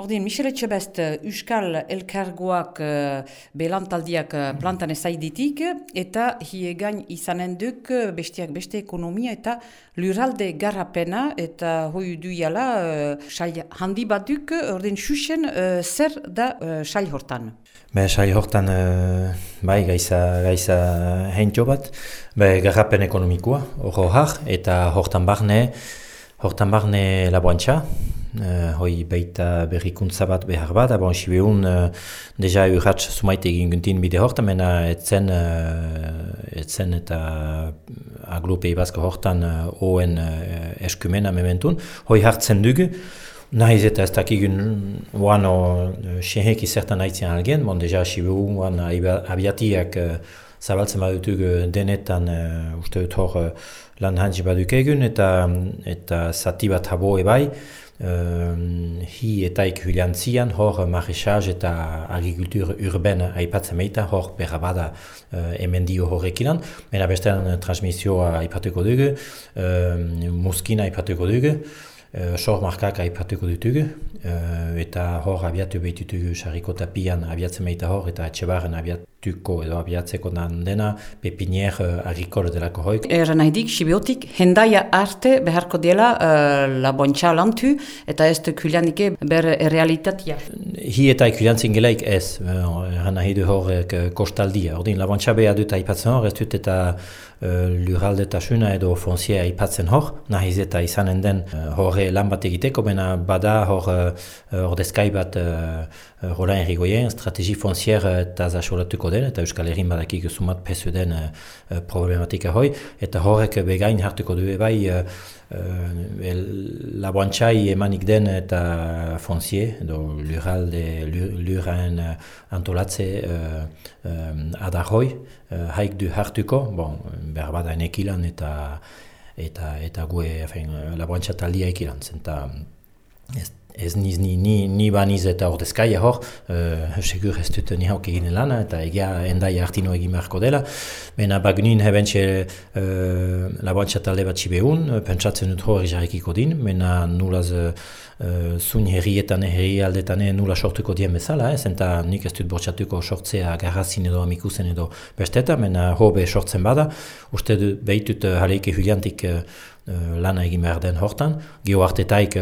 Ordin, Michel Etxebest, Euskal Elkargoak uh, belantaldiak uh, plantan ezaiditik, eta hiegain izanen duk bestiak beste ekonomia eta luralde garrapena, eta hoi duiala uh, sail handi bat duk, ordin, xuxen uh, zer da uh, sail hortan? Be, sail hortan, uh, bai, gaiza, gaiza heintxo bat, be, garrapen ekonomikoa, hor eta hortan barne, hortan barne laboantxa, uh, hoi baita berrikuntza bat behar bat, bon, si behun uh, deja urratz sumaite egin guntin bide hortan, mena etzen, uh, etzen eta aglupe ibazko hortan uh, oen uh, eskumena mementun, hoi hartzen dugu, Nahiz eta ez dakigun oano uh, xeheki zertan haitzen algen, bon, deja si behun oan abiatiak zabaltzen badutug denetan uh, uste dut hor uh, lan hantzi baduk egun eta, eta zati bat habo ebai, Um, hi eta ikulian zian, hor marixaz eta agrikultur urben aipatzen meita, hor berra bada uh, emendio horrek ilan. Mena bestean transmisioa aipatuko dugu, um, muskina aipatuko dugu, uh, sor markak aipatuko dutugu, uh, eta hor abiatu behitutugu sarriko tapian abiatzen meita hor, eta etxebaren abiat, tuko edo abiatzeko nan dena pepinier uh, agrikol delako hoik. Erra nahi dik, sibiotik, hendaia arte beharko dela uh, labontxa lantu eta ez kulianike ber realitatea. Hi eta kuliantzin gelaik ez, erra nahi du horrek uh, kostaldia. Ordin, labontxa beha dut aipatzen hor, ez dut eta uh, luralde tasuna edo fonzia aipatzen hor, nahiz eta izanen den uh, horre lan bat egiteko, bena bada hor ordezkai bat uh, Roland Errigoyen, strategi fonzier eta zasolatuko den, eta Euskal Herrin badakik sumat pesu den uh, problematika hoi, eta horrek begain hartuko du bai uh, uh, laboantxai emanik den eta fonzie, edo lurralde, lurraen uh, antolatze uh, um, adar hoi, uh, haik du hartuko, bon, behar bada enekilan eta eta eta gue, laboantxa taldia ekilan, zenta ez ez niz ni, ni, ni baniz eta ordezkaia hor, uh, segur ez dut ni hauk egin lana, eta egia endai hartino egin beharko dela. Mena bagnin hebentxe uh, laboantxa talde bat txibehun, pentsatzen dut hori jarrikiko din, mena nulaz uh, zun herrietan, herri aldetan nula sortuko dien bezala, ez, eta nik ez dut bortxatuko sortzea garrazin edo amikusen edo besteta, mena hobe sortzen bada, uste dut behitut haleike huliantik uh, lana egin behar den hortan. Gio hartetaik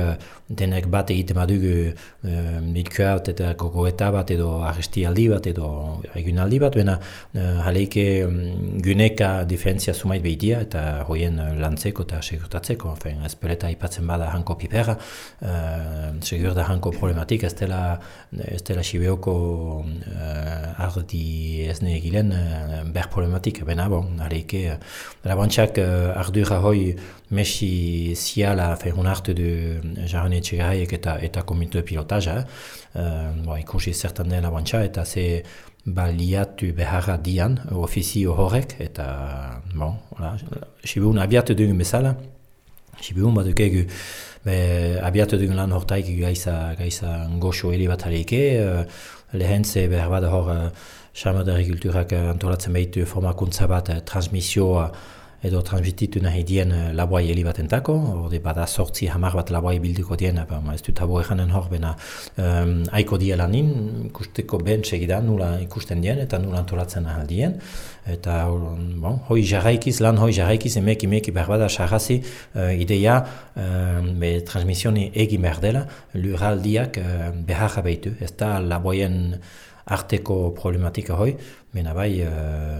denek bat egiten badugu uh, mitkoat eta gogoeta bat edo arrestialdi bat edo egunaldi bat, bena uh, haleike um, guneka diferentzia sumait behitia eta hoien lantzeko eta segurtatzeko. Enfin, ez peleta ipatzen bada hanko piperra, uh, segur da hanko problematik ez dela, ez dela sibeoko uh, ardi ez egilen uh, ber problematik. Bena, bon, haleike, uh, labantxak uh, ardura hoi mesi ziala, fein hartu du jarane etxegaiek eta eta komitu pilotaja, uh, ikusi zertan dela bantxa, eta ze baliatu beharra dian, ofizio horrek, eta, bon, hola, Sibun abiatu dugun bezala, Sibun baduk egu, be, abiatu dugun lan hortaik gaiza, gaiza goxo heli bat harike, uh, lehen ze behar bada hor, uh, Xama agrikulturak antolatzen behitu formakuntza bat, transmisioa, edo transmititu nahi dien uh, laboai heli bat entako, orde bada sortzi hamar bat laboai bilduko dien, ba, ez du tabo eganen hor, bena um, aiko die lanin, ikusteko ben segidan nula ikusten dien, eta nula antolatzen ahal eta bon, hoi jarraikiz, lan hoi jarraikiz, emeki emeki behar bada sarrazi uh, ideia um, be, transmisioni egi merdela, luraldiak uh, behar behitu, ez da laboien arteko problematika hoi, mena bai uh,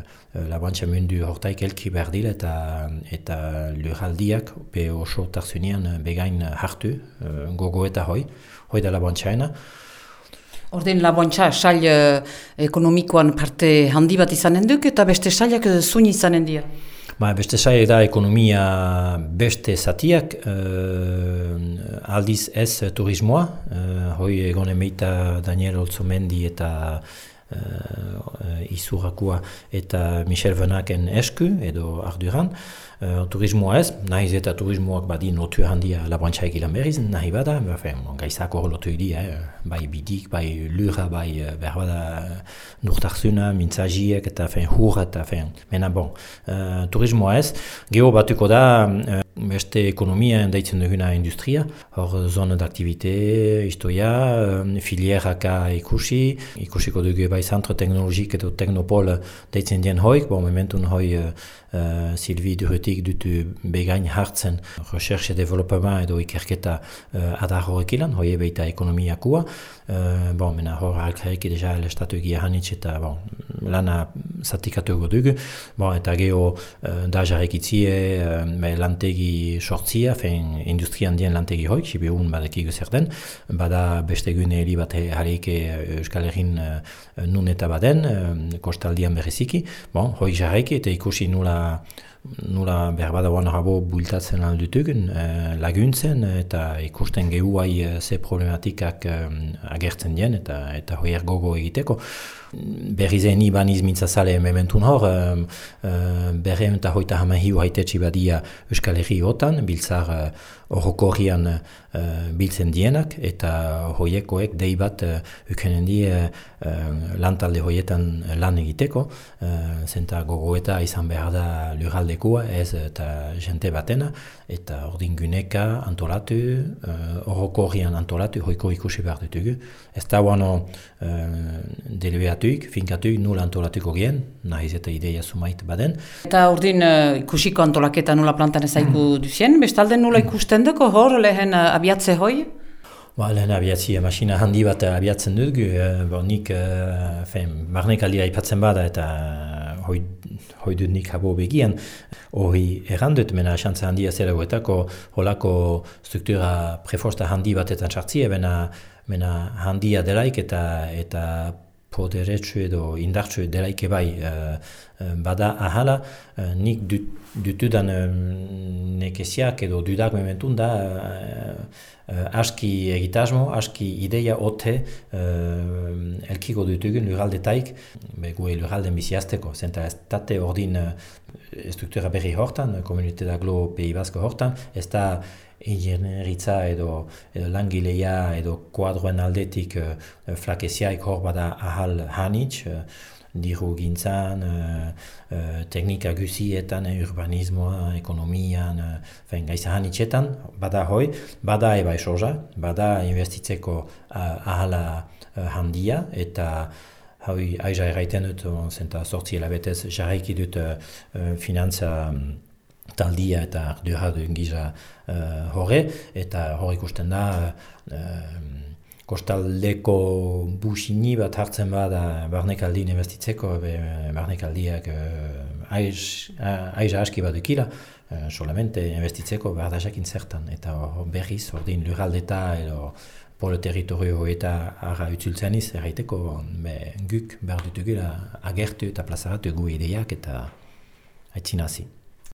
laboantxa mundu hortaik elki behar dira eta, eta lurraldiak be oso tarzunean begain hartu uh, gogo eta hoi, hoi da laboantxaena. Orden laboantxa sail ekonomikoan parte handi bat izanen duk eta beste sailak zuni izanen dira? Ba, beste saia da ekonomia beste zatiak, uh, aldiz ez turismoa, uh, hoi egon emeita Daniel Olzomendi eta uh, izurakua eta Michel Venaken esku edo arduran. Uh, turismoa ez, nahiz eta turismoak badi notu handia labrantza egilan berriz, nahi bada, befen, gaizako lotu idi, eh, bai bidik, bai lura, bai behar bada nurtarzuna, mintzajiek eta fen hurra eta fen, mena bon, uh, turismoa ez, geho batuko da, uh, beste ekonomia daitzen duguna industria, hor zona d'activité, istoia, filieraka ikusi, ikusiko dugu bai zantro teknologik edo teknopol daitzen dien hoik, bon, mementun hoi uh, Silvi Durutik dutu begain hartzen recherche development edo ikerketa uh, adar horrek ilan, hoi ebeita ekonomiakua, uh, bon, mena hor alkarek deja elestatu egia hanitz eta bon, lana zatikatu dugu, bon, eta geho uh, da jarek itzie uh, lantegi sortzia, fein industrian dien lantegi hoik, sibi un badekik zer den, bada beste gune heli bat hareike Euskal Herrin uh, nun eta baden, uh, kostaldian berriziki, bon, hoi jarek eta ikusi nula nula behar bada guan rabo bultatzen aldutugun, eh, laguntzen eta ikusten gehuai eh, ze problematikak eh, agertzen dien eta eta hoier gogo egiteko. Berri zen iban izmintzazale mementun hor, eh, eh, berre eta hoita hama hiu haitetsi badia Euskal Herri otan, biltzar eh, horrokorrian uh, biltzen dienak eta hoiekoek dei bat uh, ukenen die uh, lantalde hoietan lan egiteko, uh, zenta gogoeta izan behar da lurraldekua ez eta jente batena eta ordin guneka antolatu, uh, antolatu, hoiko ikusi behar dutugu. Ez da guano uh, deliberatuik, finkatuik nula antolatuko gien, nahiz eta ideia sumait baden. Eta ordin uh, ikusiko antolaketa nula plantan ezaiku mm. duzien, bestalde nula ikusten ikusten hor lehen uh, abiatze hoi? Ba, lehen abiatzia masina handi bat abiatzen dut, uh, bo nik uh, fein, marnek aldira ipatzen bada eta hoi, hoi dut nik habo begian. Hori errandut, mena xantza handia zera guetako, holako struktura preforsta handi batetan txartzia, bena, mena handia delaik eta eta poderetsu edo indartsu delaike bai uh, bada ahala, uh, nik dut, dutudan nekesiak edo dudak mementun da uh, aski egitasmo, aski ideia ote uh, elkiko dutugun luraldetaik, begue luralden biziazteko, zenta ez tate ordin struktura berri hortan, komunite da glo pehi basko hortan, ez da ingenieritza edo, edo langileia edo kuadroen aldetik uh, flakesiaik hor bada ahal hanitz, uh, diru gintzan, uh, teknika guzietan, urbanismoa, ekonomian, uh, fein gaiza bada hoi, bada eba esoza, bada investitzeko ahala handia, eta hoi aiza erraiten dut, zenta sortzi helabetez, jarraiki dut uh, finantza um, taldia eta ardura duen giza uh, horre, eta hor ikusten da uh, kostaldeko busini bat hartzen bada barnekaldin investitzeko, be, barnekaldiak uh, aiz, aski bat dukila, uh, solamente investitzeko behar da zertan, eta berriz ordin luraldeta edo polo territorio eta ara utzultzen iz, erraiteko guk behar dutugula agertu eta plazaratu gu ideiak eta aitzinazi.